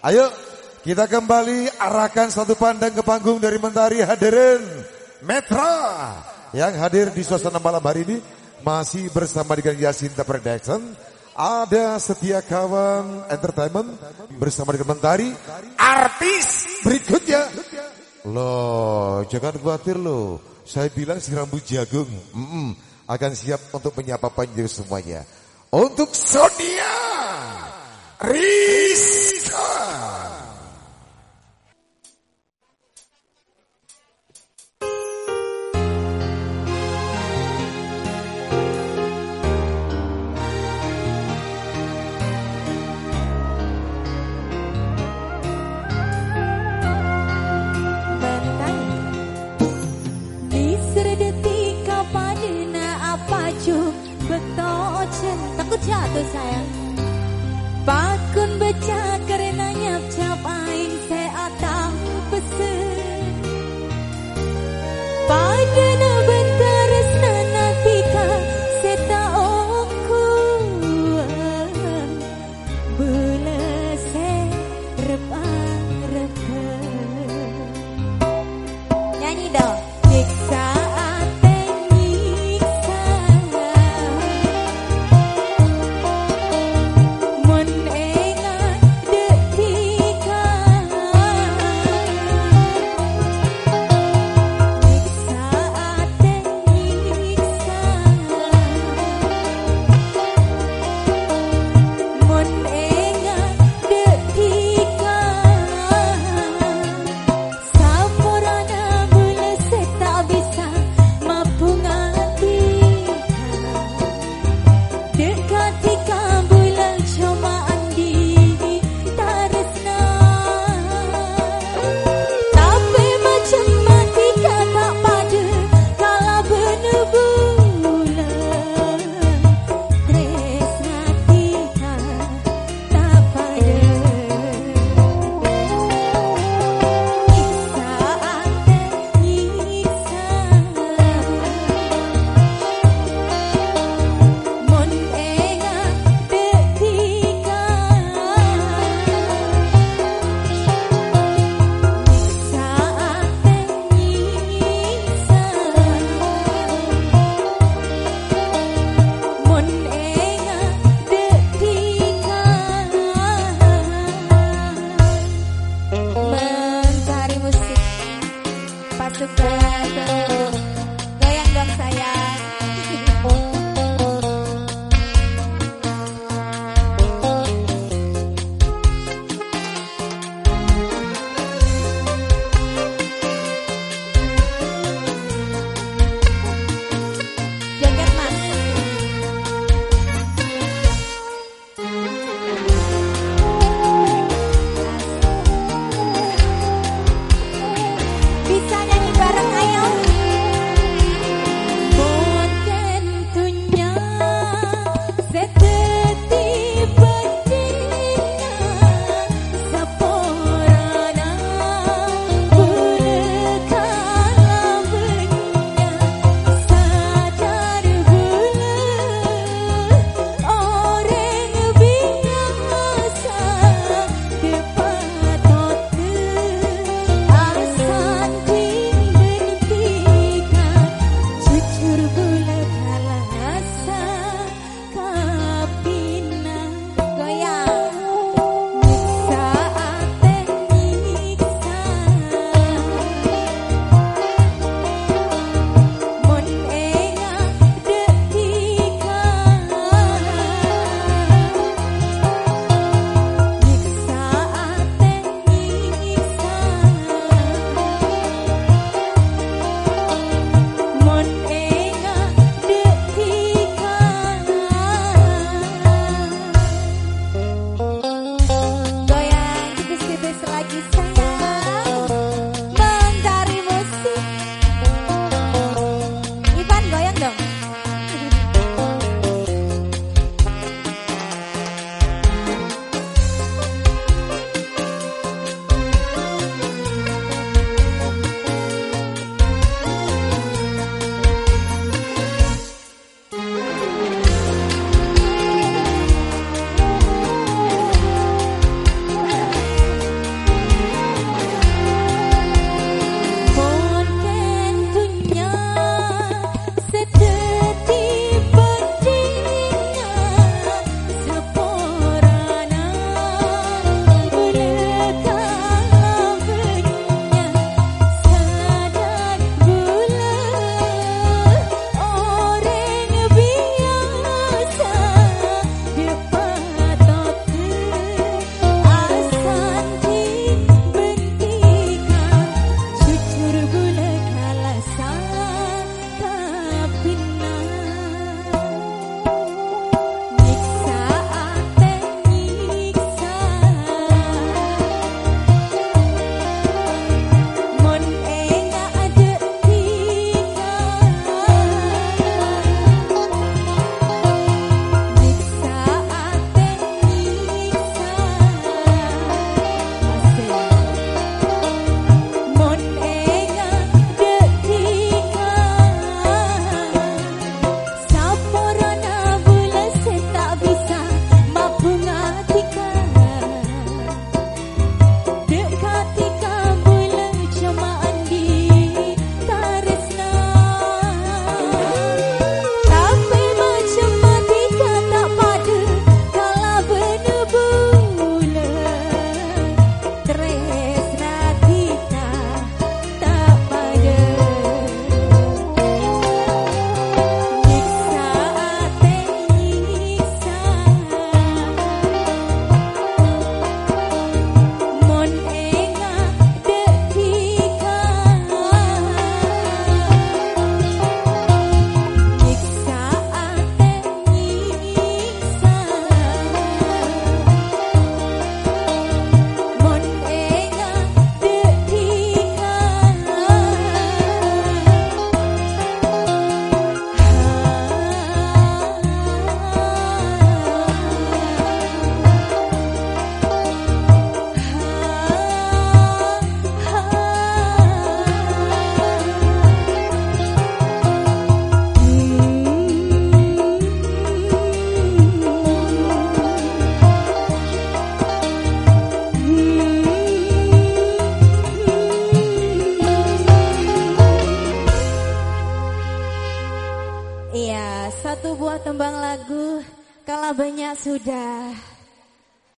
Ayo kita kembali arahkan satu pandang ke panggung dari Mentari hadirin Metra yang hadir di suasana malam hari ini masih bersama dengan Yasinta Production. Ada Setia Kawan Entertainment bersama dengan Mentari artis berikutnya. Loh, jangan khawatir loh. Saya bilang si rambut jagung mm -mm, akan siap untuk menyapa panjang semuanya. Untuk Sonia Risa. Banyak sudah